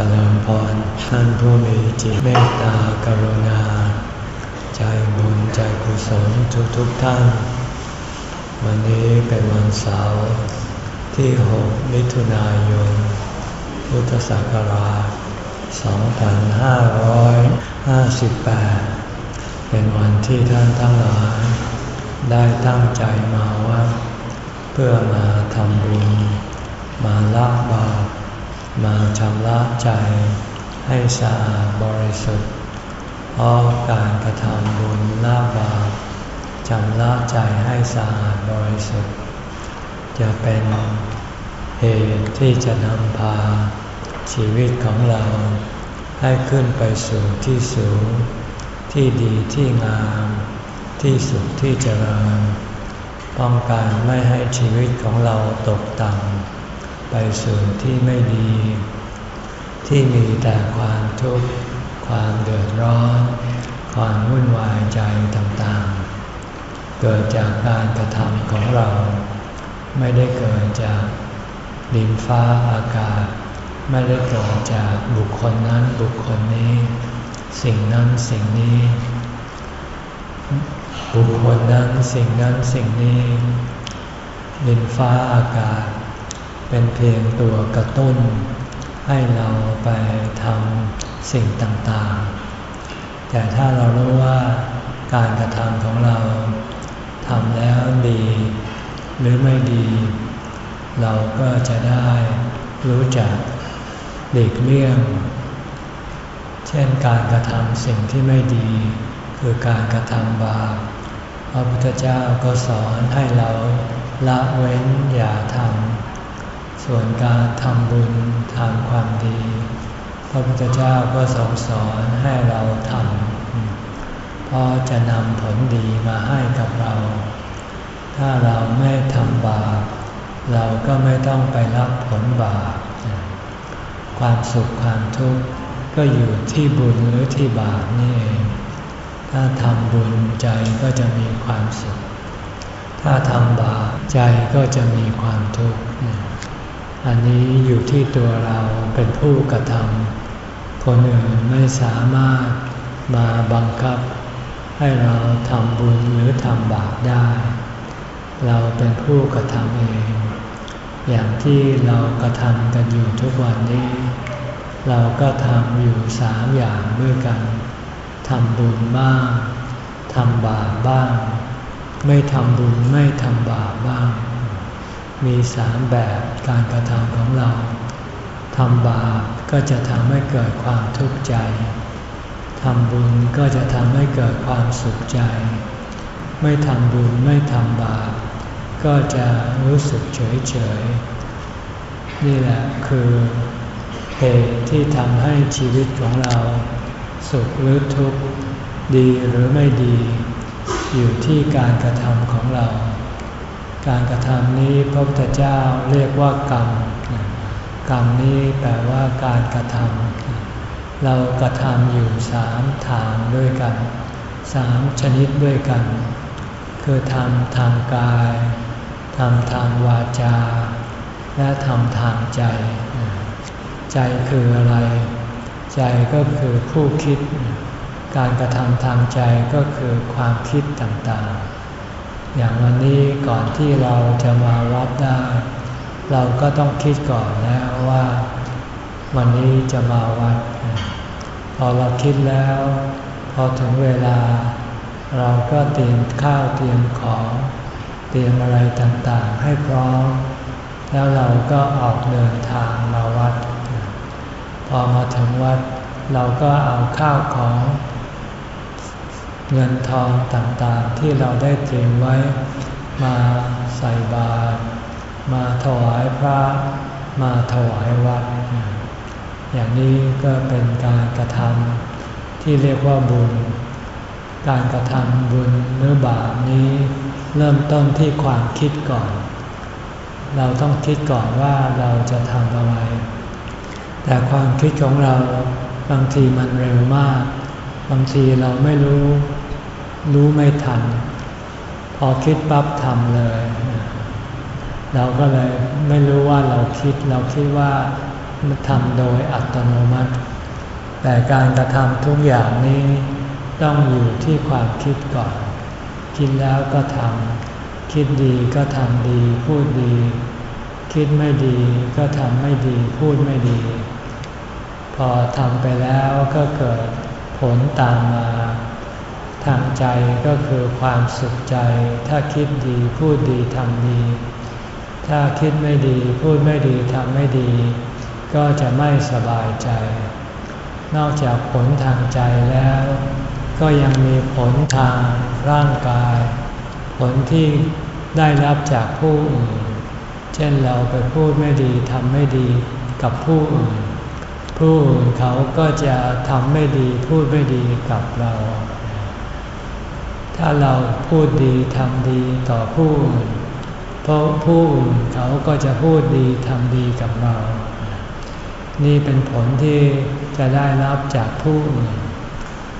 จริญพรท่านผู้มีจิตเมตตากรุณา ใจบุญใจกุศลทุกทุกท่าน วันนี้เป็นวันเสาร์ที่ 6 มิถุนายน พุทธศักราช 2558 เป็นวันที่ท่านทั้งหลาย ได้ตั้งใจมาวัดเพื่อมาทำบุญ มาละบาป มาชำระใจให้สะอาดบริสุทธิ์เพราะการกระทำบุญละบาปชำระใจให้สะอาดบริสุทธิ์ จะเป็นเหตุที่จะนำพาชีวิตของเรา ให้ขึ้นไปสู่ที่สูง ที่ดีที่งาม ที่สุขที่เจริญป้องกันไม่ให้ชีวิตของเราตกต่ำ ไปสู่ที่ไม่ดี ที่มีแต่ความทุกข์ความเดือดร้อน ความวุ่นวายใจต่างๆ เกิดจากการกระทำของเรา ไม่ได้เกิดจากดินฟ้าอากาศ ไม่ได้เกิดจากบุคคลนั้นบุคคลนี้ สิ่งนั้นสิ่งนี้บุคคลนั้นสิ่งนั้นสิ่งนี้ดินฟ้าอากาศ เป็นเพียงตัวกระตุ้น ให้เราไปทำสิ่งต่างๆ แต่ถ้าเรารู้ว่าการกระทำของเราทำแล้วดี หรือไม่ดี เราก็จะได้รู้จักหลีกเลี่ยง เช่นการกระทำสิ่งที่ไม่ดี คือการกระทำบาปพระพุทธเจ้าก็สอนให้เราละเว้นอย่าทำ ส่วนการทำบุญทำความดี พระพุทธเจ้าก็ทรงสอนให้เราทำเพราะจะนำผลดีมาให้กับเรา ถ้าเราไม่ทำบาปเราก็ไม่ต้องไปรับผลบาปความสุขความทุกข์ก็อยู่ที่บุญหรือที่บาปนี่เอง ถ้าทำบุญใจก็จะมีความสุข ถ้าทำบาปใจก็จะมีความทุกข์ อันนี้อยู่ที่ตัวเราเป็นผู้กระทำคนอื่นไม่สามารถมาบังคับ ให้เราทำบุญหรือทำบาปได้ เราเป็นผู้กระทำเอง อย่างที่เรากระทำกันอยู่ทุกวันนี้ เราก็ทำอยู่สามอย่างด้วยกันทำบุญบ้างทำบาปบ้าง ไม่ทำบุญไม่ทำบาปบ้าง มีสามแบบการกระทำของเราทำบาปก็จะทำให้เกิดความทุกข์ใจทำบุญก็จะทำให้เกิดความสุขใจ ไม่ทำบุญไม่ทำบาปก็จะรู้สึกเฉยเฉยนี่แหละคือเหตุที่ทำให้ชีวิตของเรา สุขหรือทุกข์ดีหรือไม่ดี อยู่ที่การกระทำของเรา การกระทำนี้พระพุทธเจ้าเรียกว่ากรรม กรรมนี้แปลว่าการกระทำเรากระทำอยู่สามทางด้วยกันสามชนิดด้วยกัน คือทำทางกายทำทางวาจา และทำทางใจ ใจคืออะไร ใจก็คือผู้คิด การกระทำทางใจก็คือความคิดต่างๆ อย่างวันนี้ก่อนที่เราจะมาวัดได้ เราก็ต้องคิดก่อนแล้วว่า วันนี้จะมาวัด พอเราคิดแล้ว พอถึงเวลา เราก็เตรียมข้าวเตรียมของ เตรียมอะไรต่างๆ ให้พร้อม แล้วเราก็ออกเดินทางมาวัด พอมาถึงวัด เราก็เอาข้าวของ เงินทองต่างๆที่เราได้เตรียมไว้ มาใส่บาตรมาถวายพระมาถวายวัด อย่างนี้ก็เป็นการกระทำที่เรียกว่าบุญ การกระทำบุญหรือบาปนี้ เริ่มต้นที่ความคิดก่อน เราต้องคิดก่อนว่าเราจะทำอะไร แต่ความคิดของเราบางทีมันเร็วมาก บางทีเราไม่รู้ รู้ไม่ทัน พอคิดปั๊บทำเลย เราก็เลยไม่รู้ว่าเราคิด เราคิดว่ามันทำโดยอัตโนมัติ แต่การกระทำทุกอย่างนี้ต้องอยู่ที่ความคิดก่อน คิดแล้วก็ทำคิดดีก็ทำดี พูดดี คิดไม่ดีก็ทำไม่ดี พูดไม่ดี พอทำไปแล้วก็เกิดผลตามมา ทางใจก็คือความสุขใจ ถ้าคิดดีพูดดีทำดี ถ้าคิดไม่ดีพูดไม่ดีทำไม่ดี ก็จะไม่สบายใจ นอกจากผลทางใจแล้ว ก็ยังมีผลทางร่างกาย ผลที่ได้รับจากผู้อื่น เช่นเราไปพูดไม่ดีทำไม่ดีกับผู้อื่น ผู้อื่นเขาก็จะทำไม่ดีพูดไม่ดีกับเรา ถ้าเราพูดดีทำดีต่อผู้อื่นเพราะผู้อื่นเขาก็จะพูดดีทำดีกับเรา นี่เป็นผลที่จะได้รับจากผู้อื่น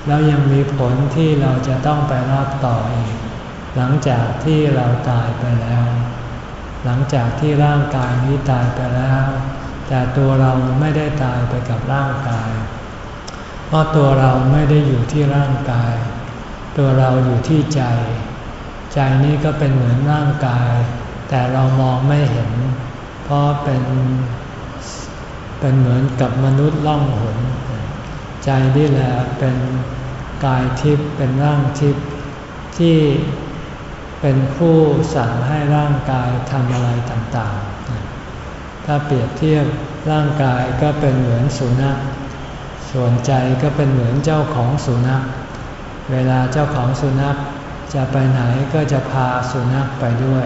แล้วยังมีผลที่เราจะต้องไปรับต่ออีก หลังจากที่เราตายไปแล้ว หลังจากที่ร่างกายนี้ตายไปแล้ว แต่ตัวเราไม่ได้ตายไปกับร่างกาย เพราะตัวเราไม่ได้อยู่ที่ร่างกาย ตัวเราอยู่ที่ใจ ใจนี้ก็เป็นเหมือนร่างกาย แต่เรามองไม่เห็น เพราะเป็นเป็นเหมือนกับมนุษย์ล่องหน ใจนี่แหละเป็นกายทิพย์เป็นร่างทิพย์ที่เป็นผู้สั่งให้ร่างกายทำอะไรต่างๆ ถ้าเปรียบเทียบร่างกายก็เป็นเหมือนสุนัข ส่วนใจก็เป็นเหมือนเจ้าของสุนัข เวลาเจ้าของสุนัขจะไปไหนก็จะพาสุนัขไปด้วย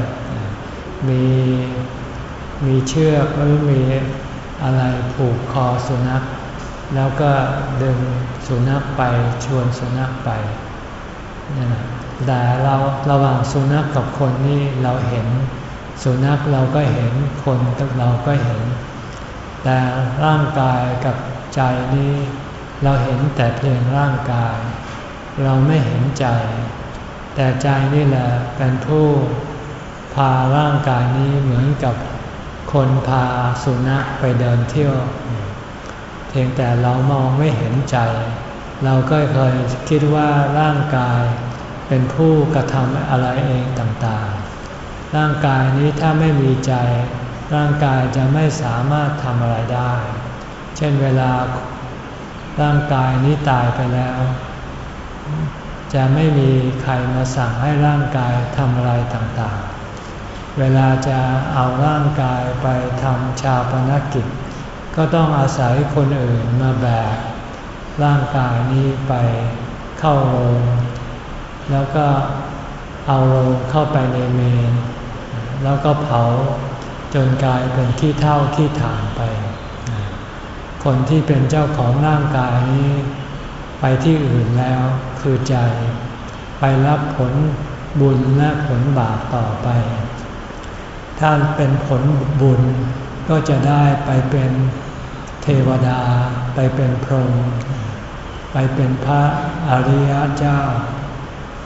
มีมีเชือกหรือมีอะไรผูกคอสุนัข แล้วก็ดึงสุนัขไปชวนสุนัขไปนี่นะแต่เราระหว่างสุนัขกกับคนนี่เราเห็น สุนัขเราก็เห็นคนเราก็เห็น แต่ร่างกายกับใจนี้ เราเห็นแต่เพียงร่างกาย เราไม่เห็นใจ แต่ใจนี่แหละเป็นผู้พาร่างกายนี้เหมือนกับคนพาสุนัขไปเดินเที่ยว เพียงแต่เรามองไม่เห็นใจ เราก็เคยคิดว่าร่างกายเป็นผู้กระทำอะไรเองต่างๆ ร่างกายนี้ถ้าไม่มีใจ ร่างกายจะไม่สามารถทำอะไรได้ เช่นเวลาร่างกายนี้ตายไปแล้ว จะไม่มีใครมาสั่งให้ร่างกายทำอะไรต่างๆ เวลาจะเอาร่างกายไปทำชาปนกิจ ก็ต้องอาศัยคนอื่นมาแบกร่างกายนี้ไปเข้าโรงแล้วก็เอาโรงเข้าไปในเมน แล้วก็เผาจนกลายเป็นขี้เท่าขี้ถ่านไป คนที่เป็นเจ้าของร่างกายนี้ ไปที่อื่นแล้ว คือใจ ไปรับผลบุญและผลบาปต่อไป ถ้าเป็นผลบุญก็จะได้ไปเป็นเทวดา ไปเป็นพรหมไปเป็นพระอริยเจ้า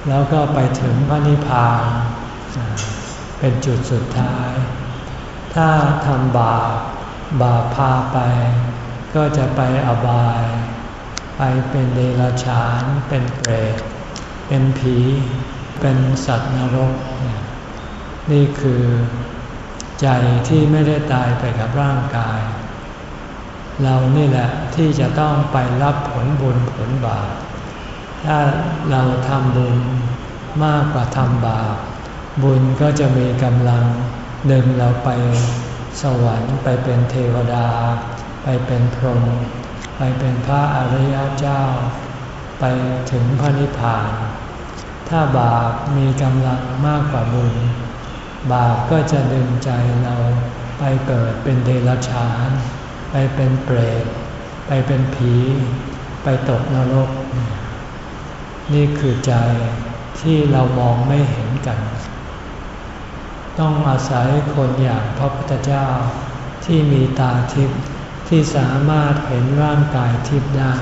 แล้วก็ไปถึงพระนิพพานเป็นจุดสุดท้าย ถ้าทำบาปบาปพาไป ก็จะไปอบาย ไปเป็นเดรัจฉาน เป็นเปรต เป็นผี เป็นสัตว์นรก นี่คือใจที่ไม่ได้ตายไปกับร่างกาย เรานี่แหละที่จะต้องไปรับผลบุญผลบาป ถ้าเราทำบุญมากกว่าทำบาป บุญก็จะมีกำลังดึงเราไปสวรรค์ไปเป็นเทวดา ไปเป็นพรหม ไปเป็นพระอริยเจ้า ไปถึงพระนิพพาน ถ้าบาปมีกำลังมากกว่าบุญ บาปก็จะดึงใจเราไปเกิดเป็นเดรัจฉาน ไปเป็นเปรต ไปเป็นผี ไปตกนรก นี่คือใจที่เรามองไม่เห็นกัน ต้องอาศัยคนอย่างพระพุทธเจ้าที่มีตาทิพย์ ที่สามารถเห็นร่างกายทิพย์ได้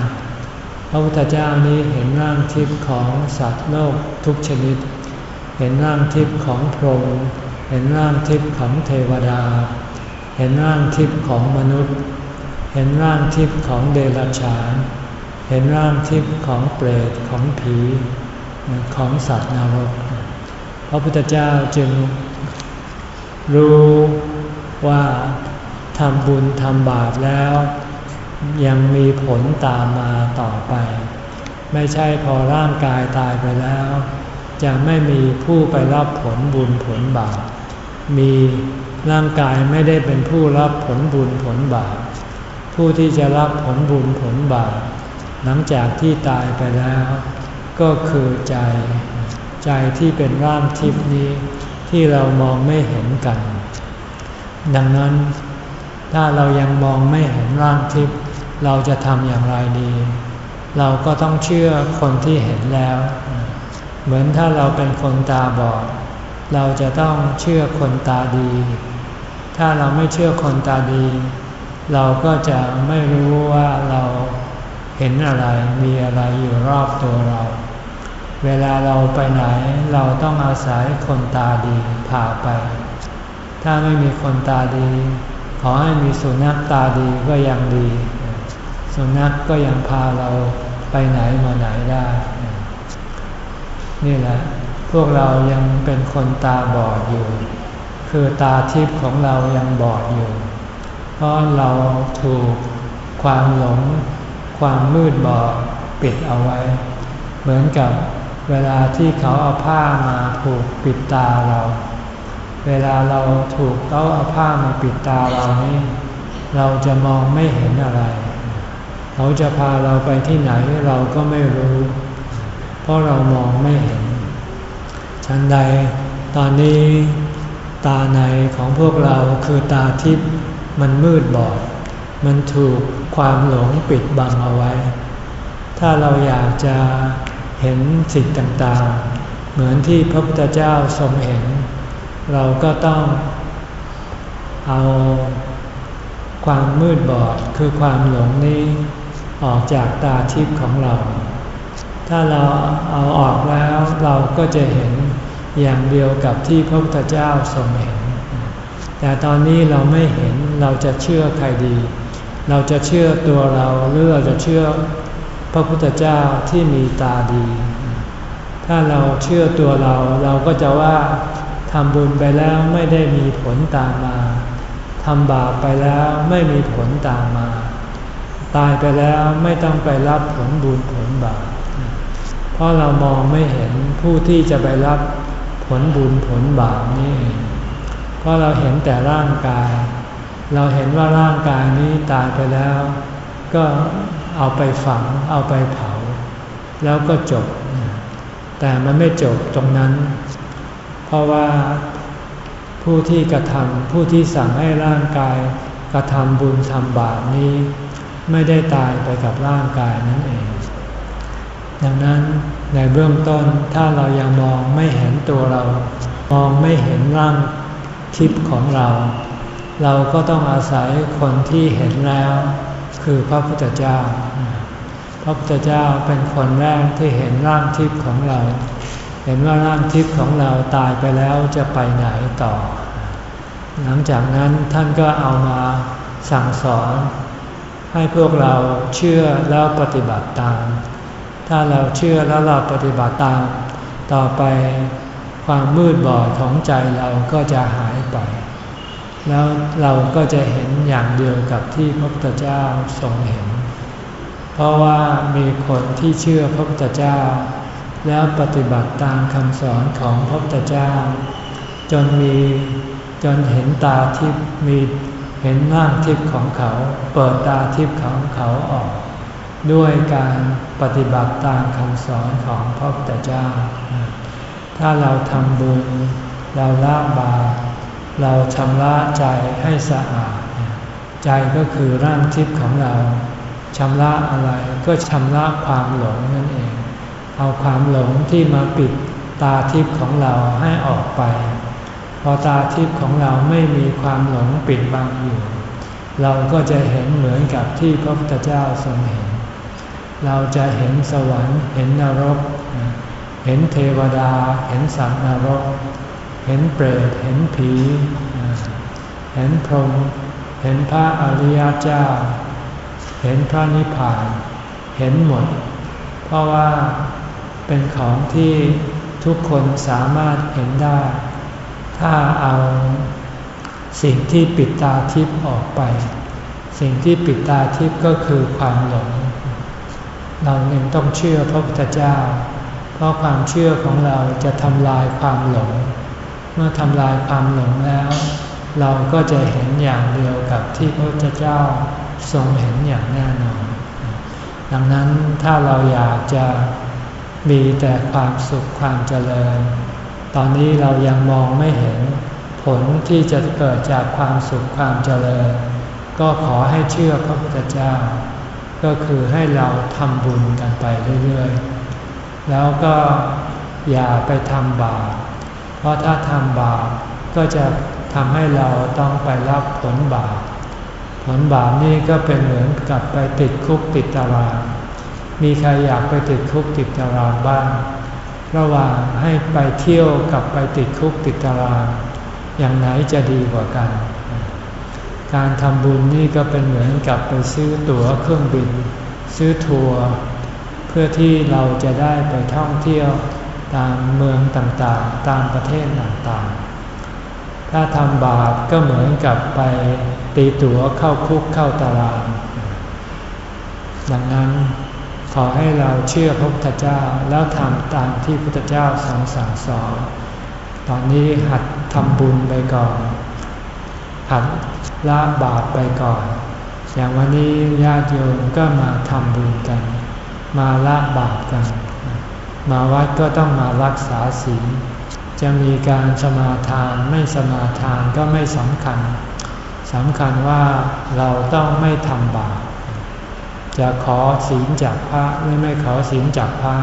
พระพุทธเจ้านี้เห็นร่างทิพย์ของสัตว์โลกทุกชนิด เห็นร่างทิพย์ของพรหม เห็นร่างทิพย์ของเทวดา เห็นร่างทิพย์ของมนุษย์ เห็นร่างทิพย์ของเดรัจฉาน เห็นร่างทิพย์ของเปรต ของผี ของสัตว์นรก พระพุทธเจ้าจึงรู้ว่า ทำบุญทำบาปแล้ว ยังมีผลตามมาต่อไป ไม่ใช่พอร่างกายตายไปแล้ว จะไม่มีผู้ไปรับผลบุญผลบาป มีร่างกายไม่ได้เป็นผู้รับผลบุญผลบาป ผู้ที่จะรับผลบุญผลบาป หลังจากที่ตายไปแล้ว ก็คือใจ ใจที่เป็นร่างทิพนี้ที่เรามองไม่เห็นกัน ดังนั้น ถ้าเรายังมองไม่เห็นร่างทิพย์เราจะทำอย่างไรดี เราก็ต้องเชื่อคนที่เห็นแล้ว เหมือนถ้าเราเป็นคนตาบอด เราจะต้องเชื่อคนตาดี ถ้าเราไม่เชื่อคนตาดี เราก็จะไม่รู้ว่าเราเห็นอะไรมีอะไรอยู่รอบตัวเรา เวลาเราไปไหนเราต้องอาศัยคนตาดีพาไป ถ้าไม่มีคนตาดี ขอให้มีสุนัขตาดีก็ยังดี สุนัขกก็ยังพาเราไปไหนมาไหนได้ นี่แหละ พวกเรายังเป็นคนตาบอดอยู่ คือตาทิพย์ของเรายังบอดอยู่ เพราะเราถูกความหลง ความมืดบอดปิดเอาไว้ เหมือนกับเวลาที่เขาเอาผ้ามาผูกปิดตาเรา เวลาเราถูกเขาเอาผ้ามาปิดตาเรานี่เราจะมองไม่เห็นอะไร เขาจะพาเราไปที่ไหนเราก็ไม่รู้ เพราะเรามองไม่เห็น ฉันใดตอนนี้ตาในของพวกเราคือตาทิพย์มันมืดบอด มันถูกความหลงปิดบังเอาไว้ ถ้าเราอยากจะเห็นสิ่งต่างๆ เหมือนที่พระพุทธเจ้าทรงเห็น เราก็ต้องเอาความมืดบอดคือความหลงนี้ออกจากตาทิพย์ของเรา ถ้าเราเอาออกแล้วเราก็จะเห็นอย่างเดียวกับที่พระพุทธเจ้าทรงเห็น แต่ตอนนี้เราไม่เห็นเราจะเชื่อใครดี เราจะเชื่อตัวเราหรือเราจะเชื่อพระพุทธเจ้าที่มีตาดี ถ้าเราเชื่อตัวเราเราก็จะว่า ทำบุญไปแล้วไม่ได้มีผลตามมาทำบาปไปแล้วไม่มีผลตามมา ตายไปแล้วไม่ต้องไปรับผลบุญผลบาปเพราะเรามองไม่เห็นผู้ที่จะไปรับผลบุญผลบาปนี่เองเพราะเราเห็นแต่ร่างกาย เราเห็นว่าร่างกายนี้ตายไปแล้ว ก็เอาไปฝัง เอาไปเผา แล้วก็จบ แต่มันไม่จบตรงนั้น ราะว่าผู้ที่กระทำผู้ที่สั่งให้ร่างกายกระทำบุญทำบาปนี้ ไม่ได้ตายไปกับร่างกายนั่นเอง ดังนั้นในเบื้องต้นถ้าเรายังมองไม่เห็นตัวเรา มองไม่เห็นร่างทิพย์ของเรา เราก็ต้องอาศัยคนที่เห็นแล้ว คือพระพุทธเจ้า พระพุทธเจ้าเป็นคนแรกที่เห็นร่างทิพย์ของเรา เห็นว่าร่างทิพย์ของเราตายไปแล้วจะไปไหนต่อ หลังจากนั้นท่านก็เอามาสั่งสอน ให้พวกเราเชื่อแล้วปฏิบัติตาม ถ้าเราเชื่อแล้วเราปฏิบัติตาม ต่อไปความมืดบอดของใจเราก็จะหายไป แล้วเราก็จะเห็นอย่างเดียวกับที่พระพุทธเจ้าทรงเห็น เพราะว่ามีคนที่เชื่อพระพุทธเจ้า แล้วปฏิบัติตามคำสอนของพระพุทธเจ้า จนมีจนเห็นตาทิพย์มีเห็นร่างทิพย์ของเขา เปิดตาทิพย์ของเขาออก ด้วยการปฏิบัติตามคำสอนของพระพุทธเจ้า ถ้าเราทำบุญ เราละบาปเราชำระใจให้สะอาด ใจก็คือร่างทิพย์ของเราชำระอะไรก็ชำระความหลงนั่นเอง เอาความหลงที่มาปิดตาทิพย์ของเราให้ออกไป พอตาทิพย์ของเราไม่มีความหลงปิดบังอยู่ เราก็จะเห็นเหมือนกับที่พระพุทธเจ้าทรงเห็น เราจะเห็นสวรรค์ เห็นนรก เห็นเทวดา เห็นสัตว์นรก เห็นเปรต เห็นผี เห็นพรหม เห็นพระอริยเจ้า เห็นพระนิพพาน เห็นหมด เพราะว่า เป็นของที่ทุกคนสามารถเห็นได้ ถ้าเอาสิ่งที่ปิดตาทิพย์ออกไป สิ่งที่ปิดตาทิพย์ก็คือความหลง เราเองต้องเชื่อพระพุทธเจ้า เพราะความเชื่อของเราจะทำลายความหลง เมื่อทำลายความหลงแล้ว เราก็จะเห็นอย่างเดียวกับที่พระพุทธเจ้าทรงเห็นอย่างแน่นอน ดังนั้นถ้าเราอยากจะ มีแต่ความสุขความเจริญ ตอนนี้เรายังมองไม่เห็น ผลที่จะเกิดจากความสุขความเจริญ ก็ขอให้เชื่อพระพุทธเจ้า ก็คือให้เราทำบุญกันไปเรื่อยๆ แล้วก็อย่าไปทำบาป เพราะถ้าทำบาปก็จะทำให้เราต้องไปรับผลบาป ผลบาปนี่ก็เป็นเหมือนกับไปติดคุกติดตาราง มีใครอยากไปติดคุกติดตารางบ้าง ระหว่างให้ไปเที่ยวกับไปติดคุกติดตาราง อย่างไหนจะดีกว่ากัน การทำบุญนี่ก็เป็นเหมือนกับไปซื้อตั๋วเครื่องบิน ซื้อทัวร์เพื่อที่เราจะได้ไปท่องเที่ยวตามเมืองต่างๆ ตามประเทศต่างๆ ถ้าทำบาปก็เหมือนกับไปตีตั๋วเข้าคุกเข้าตาราง ดังนั้น ขอให้เราเชื่อพระพุทธเจ้าแล้วทำตามที่พระพุทธเจ้าทรงสั่งสอน ตอนนี้หัดทำบุญไปก่อน หัดละบาปไปก่อน อย่างวันนี้ญาติโยมก็มาทำบุญกัน มาละบาปกัน มาวัดก็ต้องมารักษาศีล จะมีการสมาทานไม่สมาทานก็ไม่สำคัญ สำคัญว่าเราต้องไม่ทำบาป จะขอศีลจากพระหรือไม่ขอศีลจากพระ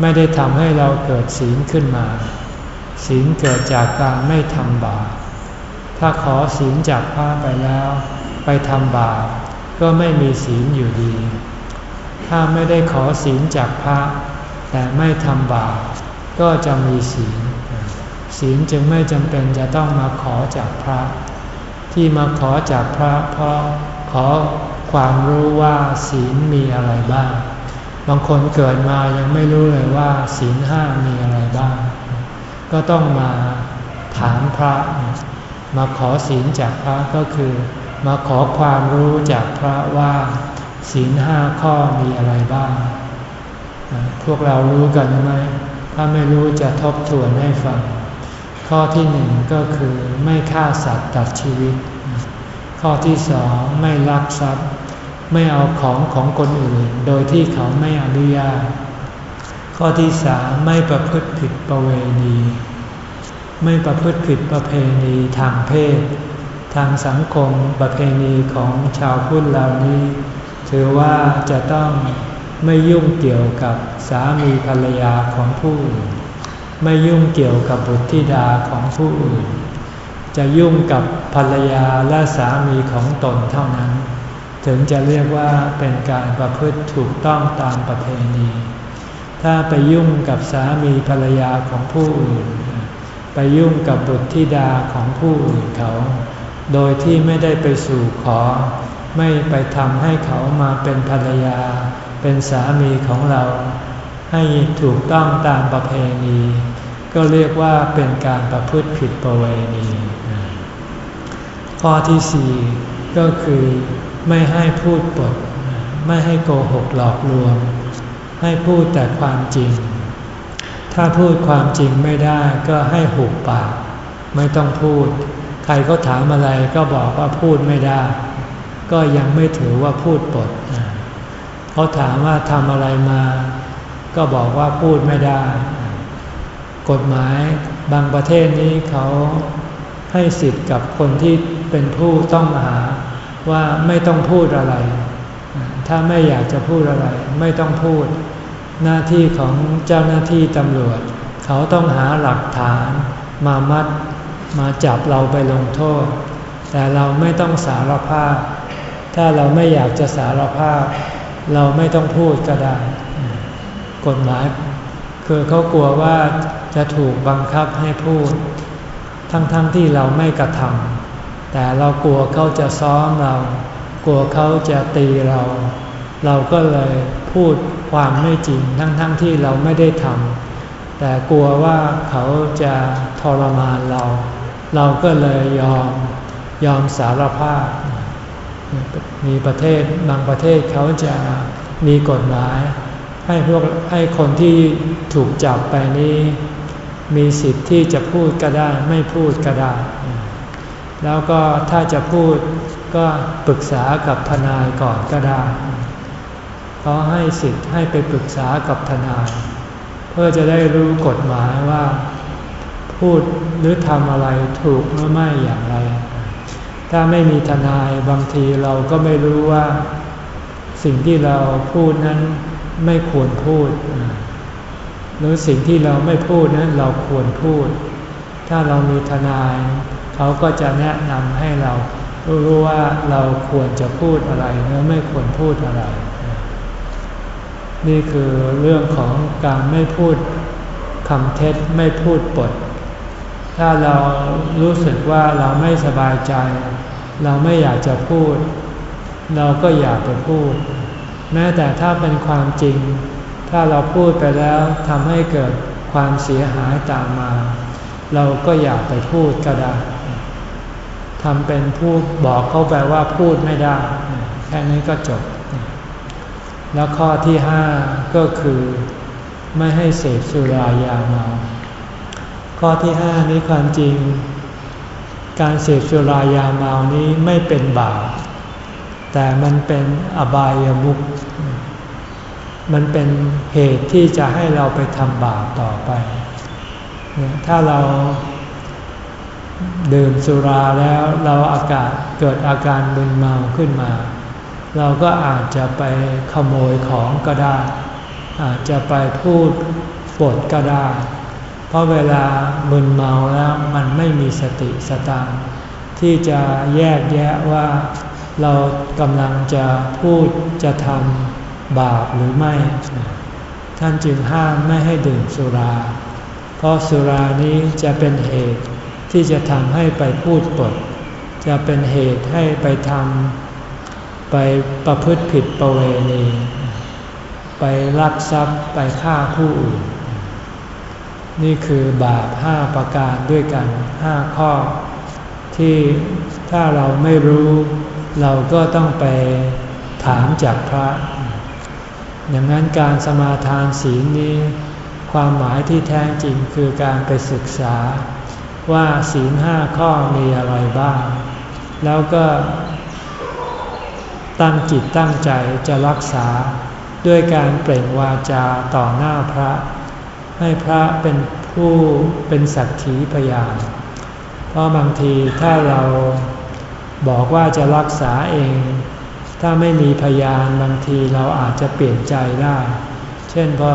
ไม่ได้ทำให้เราเกิดศีลขึ้นมา ศีลเกิดจากการไม่ทำบาปถ้าขอศีลจากพระไปแล้ว ไปทำบาปก็ไม่มีศีลอยู่ดี ถ้าไม่ได้ขอศีลจากพระ แต่ไม่ทำบาปก็จะมีศีล ศีลจึงไม่จำเป็นจะต้องมาขอจากพระ ที่มาขอจากพระเพราะขอ ความรู้ว่าศีลมีอะไรบ้าง บางคนเกิดมายังไม่รู้เลยว่า ศีลห้ามีอะไรบ้าง ก็ต้องมาถามพระ มาขอศีลจากพระก็คือ มาขอความรู้จากพระว่า ศีลห้าข้อมีอะไรบ้าง พวกเรารู้กันไหมถ้าไม่รู้จะทบทวนให้ฟัง ข้อที่หนึ่งก็คือไม่ฆ่าสัตว์ตัดชีวิต ข้อที่สองไม่ลักทรัพย์ ไม่เอาของของคนอื่น โดยที่เขาไม่อนุญาต ข้อที่สามไม่ประพฤติผิดประเวณี ไม่ประพฤติผิดประเพณีทางเพศ ทางสังคมประเพณีของชาวพุทธเหล่านี้ ถือว่าจะต้องไม่ยุ่งเกี่ยวกับสามีภรรยาของผู้อื่น ไม่ยุ่งเกี่ยวกับบุตรธิดาของผู้อื่น จะยุ่งกับภรรยาและสามีของตนเท่านั้น ถึงจะเรียกว่าเป็นการประพฤติถูกต้องตามประเพณี ถ้าไปยุ่งกับสามีภรรยาของผู้อื่น ไปยุ่งกับบุตรธิดาของผู้อื่นเขา โดยที่ไม่ได้ไปสู่ขอ ไม่ไปทำให้เขามาเป็นภรรยา เป็นสามีของเรา ให้ถูกต้องตามประเพณี ก็เรียกว่าเป็นการประพฤติผิดประเวณี ข้อที่สี่ก็คือ ไม่ให้พูดปด ไม่ให้โกหกหลอกลวง ให้พูดแต่ความจริง ถ้าพูดความจริงไม่ได้ก็ให้หุบปาก ไม่ต้องพูด ใครก็ถามอะไรก็บอกว่าพูดไม่ได้ ก็ยังไม่ถือว่าพูดปดเขาถามว่าทำอะไรมา ก็บอกว่าพูดไม่ได้ กฎหมายบางประเทศนี้เขาให้สิทธิ์กับคนที่เป็นผู้ต้องหา ว่าไม่ต้องพูดอะไร ถ้าไม่อยากจะพูดอะไร ไม่ต้องพูด หน้าที่ของเจ้าหน้าที่ตำรวจ เขาต้องหาหลักฐาน มามัดมาจับเราไปลงโทษ แต่เราไม่ต้องสารภาพ ถ้าเราไม่อยากจะสารภาพ เราไม่ต้องพูดก็ได้ กฎหมาย คือเขากลัวว่าจะถูกบังคับให้พูด ทั้งๆทที่เราไม่กระทำ แต่เรากลัวเขาจะซ้อมเรา กลัวเขาจะตีเรา เราก็เลยพูดความไม่จริงทั้งๆทที่เราไม่ได้ทำแต่กลัวว่าเขาจะทรมานเรา เราก็เลยยอมยอมสารภาพ มีประเทศบางประเทศเขาจะมีกฎหมาย ให้พวกให้คนที่ถูกจับไปนี้ มีสิทธิ์ที่จะพูดก็ได้ ไม่พูดก็ได้ แล้วก็ถ้าจะพูดก็ปรึกษากับทนายก่อนก็ได้เขาให้สิทธิ์ให้ไปปรึกษากับทนาย เพื่อจะได้รู้กฎหมายว่า พูดหรือทำอะไรถูกหรือไม่อย่างไร ถ้าไม่มีทนายบางทีเราก็ไม่รู้ว่า สิ่งที่เราพูดนั้นไม่ควรพูด หรือสิ่งที่เราไม่พูดนั้นเราควรพูด ถ้าเรามีทนาย เขาก็จะแนะนำให้เรารู้ว่าเราควรจะพูดอะไรหรือไม่ควรพูดอะไร นี่คือเรื่องของการไม่พูดคำเท็จไม่พูดปด ถ้าเรารู้สึกว่าเราไม่สบายใจ เราไม่อยากจะพูด เราก็อยากไปพูด แม้แต่ถ้าเป็นความจริง ถ้าเราพูดไปแล้วทำให้เกิดความเสียหายตามมา เราก็อยากไปพูดก็ได้ ทำเป็นพูดบอกเขาไปว่าพูดไม่ได้ แค่นี้ก็จบ แล้วข้อที่ห้าก็คือ ไม่ให้เสพสุรายาเมา ข้อที่ห้านี้ความจริง การเสพสุรายาเมานี้ไม่เป็นบาปแต่มันเป็นอบายามุขมันเป็นเหตุที่จะให้เราไปทำบาปต่อไป ถ้าเรา ดื่มสุราแล้วเราอากาศเกิดอาการมึนเมาขึ้นมา เราก็อาจจะไปขโมยของก็ได้ อาจจะไปพูดปดก็ได้ เพราะเวลามึนเมาแล้วมันไม่มีสติสตังที่จะแยกแยะว่าเรากำลังจะพูดจะทำบาปหรือไม่ ท่านจึงห้ามไม่ให้ดื่มสุรา เพราะสุรานี้จะเป็นเหตุ ที่จะทำให้ไปพูดปด จะเป็นเหตุให้ไปทำไปประพฤติผิดประเวณี ไปลักทรัพย์ไปฆ่าผู้อื่น นี่คือบาปห้าประการด้วยกันห้าข้อ ที่ถ้าเราไม่รู้ เราก็ต้องไปถามจากพระ อย่างนั้นการสมาทานศีลนี้ ความหมายที่แท้จริงคือการไปศึกษา ว่าศีลห้าข้อมีอะไรบ้าง แล้วก็ตั้งจิตตั้งใจจะรักษาด้วยการเปล่งวาจาต่อหน้าพระ ให้พระเป็นผู้เป็นสักขีพยาน เพราะบางทีถ้าเราบอกว่าจะรักษาเอง ถ้าไม่มีพยานบางทีเราอาจจะเปลี่ยนใจได้ เช่นพอ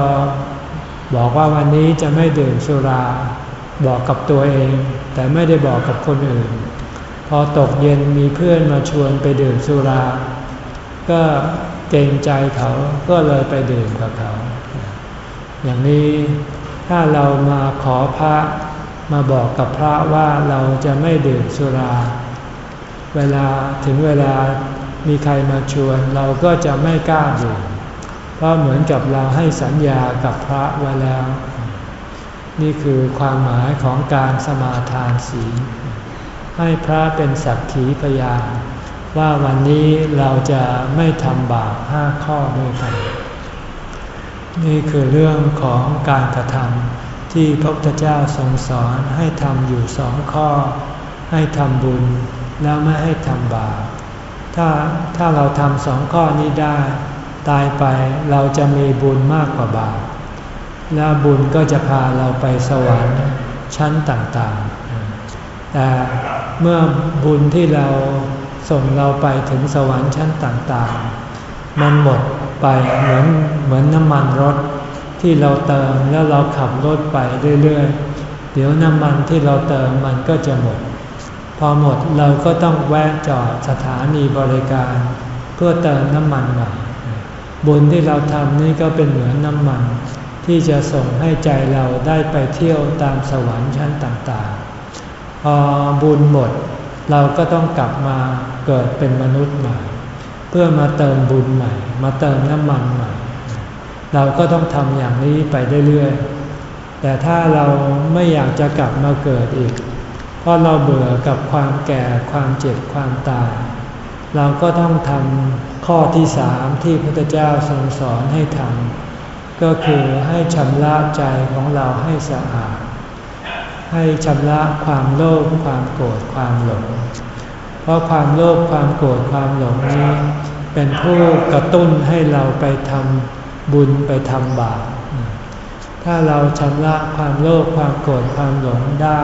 บอกว่าวันนี้จะไม่ดื่มสุรา บอกกับตัวเอง แต่ไม่ได้บอกกับคนอื่น พอตกเย็นมีเพื่อนมาชวนไปดื่มสุรา ก็เกรงใจเขาก็เลยไปดื่มกับเขา อย่างนี้ถ้าเรามาขอพระมาบอกกับพระว่าเราจะไม่ดื่มสุรา เวลาถึงเวลามีใครมาชวนเราก็จะไม่กล้าดื่มเพราะเหมือนกับเราให้สัญญากับพระไว้แล้ว นี่คือความหมายของการสมาทานศีลให้พระเป็นสักขีพยานว่าวันนี้เราจะไม่ทำบาปห้าข้อด้วยกัน นี่คือเรื่องของการกระทำที่พระพุทธเจ้าทรงสอนให้ทำอยู่สองข้อ ให้ทำบุญแล้วไม่ให้ทำบาปถ้าถ้าเราทำสองข้อนี้ได้ ตายไปเราจะมีบุญมากกว่าบาป แล้วบุญก็จะพาเราไปสวรรค์ชั้นต่างๆ แต่เมื่อบุญที่เราส่งเราไปถึงสวรรค์ชั้นต่างๆ มันหมดไปเหมือนเหมือนน้ำมันรถที่เราเติมแล้วเราขับรถไปเรื่อยๆ เดี๋ยวน้ำมันที่เราเติมมันก็จะหมด พอหมดเราก็ต้องแวะจอดสถานีบริการ เพื่อเติมน้ำมันใหม่บุญที่เราทำนี่ก็เป็นเหมือนน้ำมัน ที่จะส่งให้ใจเราได้ไปเที่ยวตามสวรรค์ชั้นต่างๆ พอบุญหมด เราก็ต้องกลับมาเกิดเป็นมนุษย์ใหม่ เพื่อมาเติมบุญใหม่ มาเติมน้ำมันใหม่ เราก็ต้องทำอย่างนี้ไปเรื่อยๆ แต่ถ้าเราไม่อยากจะกลับมาเกิดอีก เพราะเราเบื่อกับความแก่ความเจ็บความตาย เราก็ต้องทำข้อที่สามที่พระพุทธเจ้าทรงสอนให้ทำ ก็คือให้ชำระใจของเราให้สะอาด ให้ชำระความโลภความโกรธความหลง เพราะความโลภความโกรธความหลงนี้ เป็นผู้กระตุ้นให้เราไปทำบุญไปทำบาป ถ้าเราชำระความโลภความโกรธความหลงได้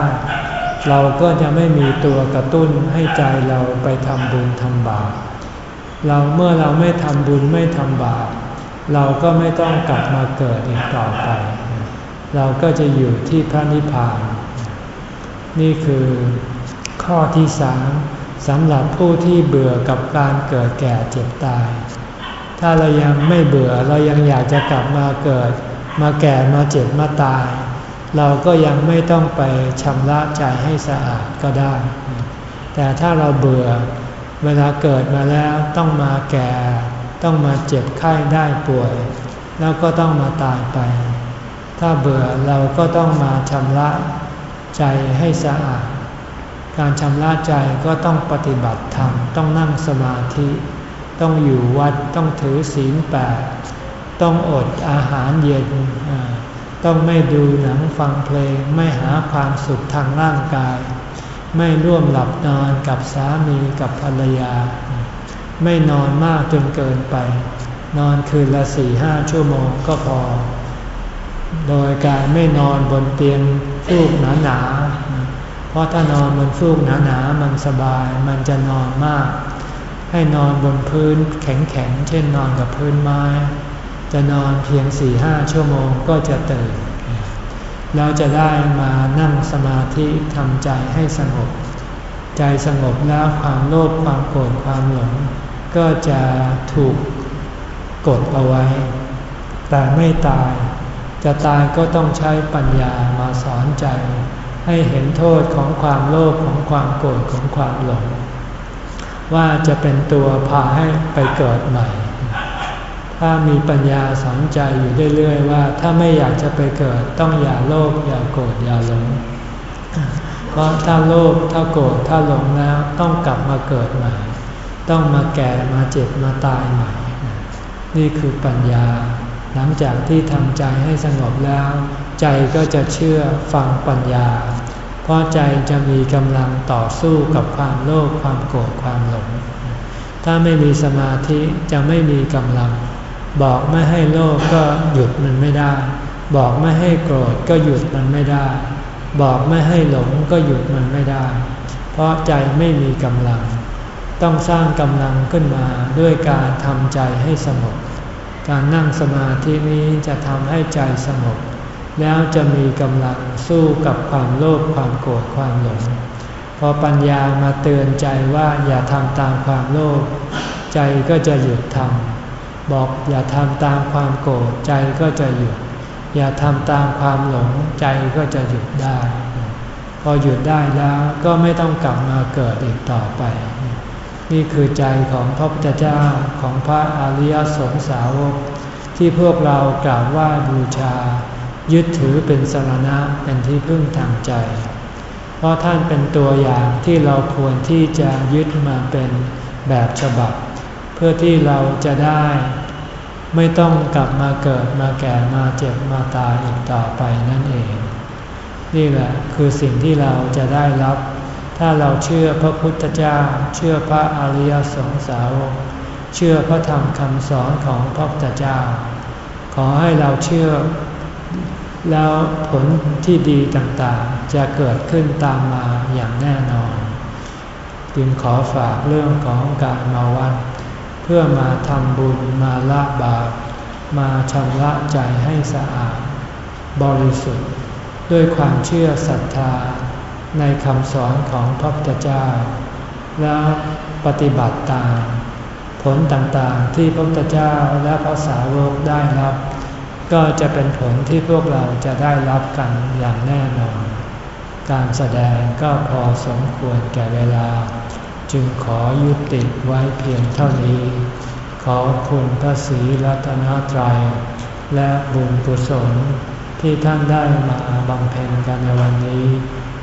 เราก็จะไม่มีตัวกระตุ้นให้ใจเราไปทำบุญทำบาป เราเมื่อเราไม่ทำบุญไม่ทำบาป เราก็ไม่ต้องกลับมาเกิดอีกต่อไป เราก็จะอยู่ที่พระนิพพาน นี่คือข้อที่สามสำหรับผู้ที่เบื่อกับการเกิดแก่เจ็บตาย ถ้าเรายังไม่เบื่อเรายังอยากจะกลับมาเกิด มาแก่มาเจ็บมาตาย เราก็ยังไม่ต้องไปชำระใจให้สะอาดก็ได้ แต่ถ้าเราเบื่อเวลาเกิดมาแล้วต้องมาแก่ ต้องมาเจ็บไข้ได้ป่วย แล้วก็ต้องมาตายไป ถ้าเบื่อเราก็ต้องมาชำระใจให้สะอาด การชำระใจก็ต้องปฏิบัติธรรม ต้องนั่งสมาธิ ต้องอยู่วัด ต้องถือศีลแปดต้องอดอาหารเย็น ต้องไม่ดูหนังฟังเพลง ไม่หาความสุขทางร่างกาย ไม่ร่วมหลับนอนกับสามีกับภรรยา ไม่นอนมากจนเกินไป นอนคืนละสี่ห้าชั่วโมงก็พอ โดยการไม่นอนบนเตียงฟูกหนาเพราะถ้านอนบนฟูกหนาๆมันสบายมันจะนอนมาก ให้นอนบนพื้นแข็งๆเช่นนอนกับพื้นไม้ จะนอนเพียงสี่ห้าชั่วโมงก็จะตื่นแล้วจะได้มานั่งสมาธิทำใจให้สงบ ใจสงบแล้วความโลภความโกรธความหลง ก็จะถูกกดเอาไว้ แต่ไม่ตาย จะตายก็ต้องใช้ปัญญามาสอนใจ ให้เห็นโทษของความโลภของความโกรธของความหลง ว่าจะเป็นตัวพาให้ไปเกิดใหม่ ถ้ามีปัญญาสอนใจอยู่เรื่อยๆว่า ถ้าไม่อยากจะไปเกิดต้องอย่าโลภอย่าโกรธอย่าหลงเพราะถ้าโลภถ้าโกรธถ้าหลงแล้วต้องกลับมาเกิดใหม่ ต้องมาแก่มาเจ็บมาตายใหม่ นี่คือปัญญา หลังจากที่ทำใจให้สงบแล้ว ใจก็จะเชื่อฟังปัญญา เพราะใจจะมีกำลังต่อสู้กับความโลภความโกรธความหลง ถ้าไม่มีสมาธิจะไม่มีกำลัง บอกไม่ให้โลภก็หยุดมันไม่ได้ บอกไม่ให้โกรธก็หยุดมันไม่ได้ บอกไม่ให้หลงก็หยุดมันไม่ได้ เพราะใจไม่มีกำลัง ต้องสร้างกำลังขึ้นมาด้วยการทำใจให้สงบ การนั่งสมาธินี้จะทำให้ใจสงบ แล้วจะมีกำลังสู้กับความโลภความโกรธความหลง พอปัญญามาเตือนใจว่าอย่าทำตามความโลภใจก็จะหยุดทำบอกอย่าทำตามความโกรธใจก็จะหยุด อย่าทำตามความหลงใจก็จะหยุดได้ พอหยุดได้แล้วก็ไม่ต้องกลับมาเกิดอีกต่อไป นี่คือใจของพระพุทธเจ้าของพระอริยสงสาวก ที่พวกเรากราบไหวบูชา ยึดถือเป็นสรณะเป็นที่พึ่งทางใจ เพราะท่านเป็นตัวอย่างที่เราควรที่จะยึดมาเป็นแบบฉบับ เพื่อที่เราจะได้ ไม่ต้องกลับมาเกิดมาแก่มาเจ็บมาตายอีกต่อไปนั่นเอง นี่แหละคือสิ่งที่เราจะได้รับ ถ้าเราเชื่อพระพุทธเจ้า เชื่อพระอริยสงสาวก เชื่อพระธรรมคำสอนของพระพุทธเจ้า ขอให้เราเชื่อ แล้วผลที่ดีต่างๆ จะเกิดขึ้นตามมาอย่างแน่นอน จึงขอฝากเรื่องของการมาวัดเพื่อมาทำบุญมาละบาปมาชำระใจให้สะอาด บริสุทธิ์ ด้วยความเชื่อศรัทธา ในคำสอนของพระพุทธเจ้า แล้วปฏิบัติตาม ผลต่างๆที่พระพุทธเจ้าและพระสาวกได้รับ ก็จะเป็นผลที่พวกเราจะได้รับกันอย่างแน่นอน การแสดงก็พอสมควรแก่เวลา จึงขอยุติไว้เพียงเท่านี้ ขอคุณพระศรีรัตนตรัย และบุญกุศลที่ท่านได้มาบำเพ็ญกันในวันนี้